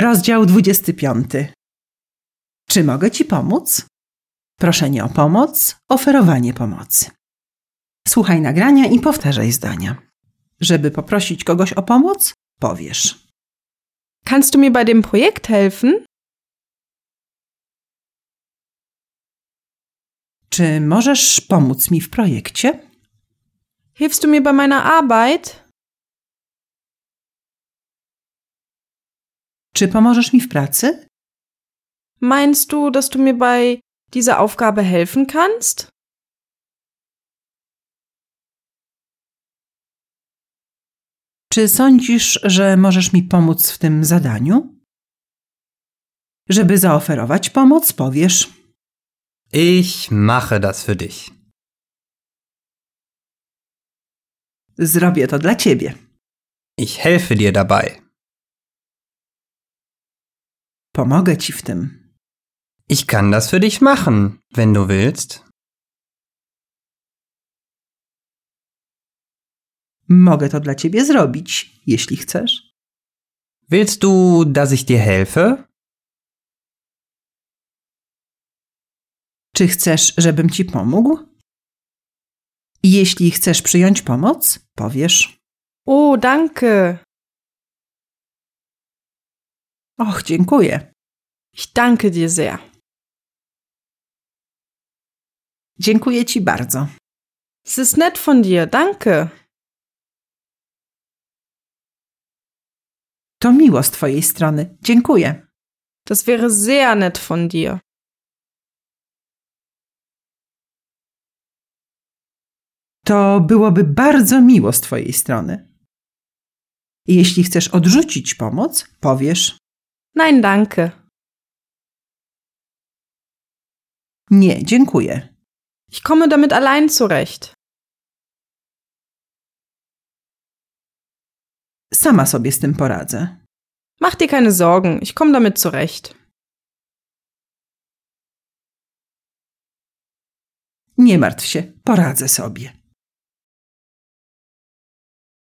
Rozdział 25. Czy mogę Ci pomóc? Proszenie o pomoc, oferowanie pomocy. Słuchaj nagrania i powtarzaj zdania. Żeby poprosić kogoś o pomoc, powiesz. Kannst du mir bei dem Projekt helfen? Czy możesz pomóc mi w projekcie? Hilfst du mir bei meiner Arbeit? Czy pomożesz mi w pracy? Meinst du, dass du mir bei dieser Aufgabe helfen kannst? Czy sądzisz, że możesz mi pomóc w tym zadaniu? Żeby zaoferować pomoc, powiesz. Ich mache das für dich. Zrobię to dla ciebie. Ich helfe dir dabei. Pomogę ci w tym. Ich kann das für dich machen, wenn du willst. Mogę to dla ciebie zrobić, jeśli chcesz. Willst du, dass ich dir helfe? Czy chcesz, żebym ci pomógł? Jeśli chcesz przyjąć pomoc, powiesz. Oh, danke. Och, dziękuję. Ich danke dir sehr. Dziękuję ci bardzo. Es ist nett von dir, danke. To miło z twojej strony. Dziękuję. Das wäre sehr nett von dir. To byłoby bardzo miło z twojej strony. Jeśli chcesz odrzucić pomoc, powiesz. Nein, danke. Nie, dziękuję. Ich komme damit allein zurecht. Sama sobie z tym poradzę. Mach dir keine Sorgen, ich komme damit zurecht. Nie martw się, poradzę sobie.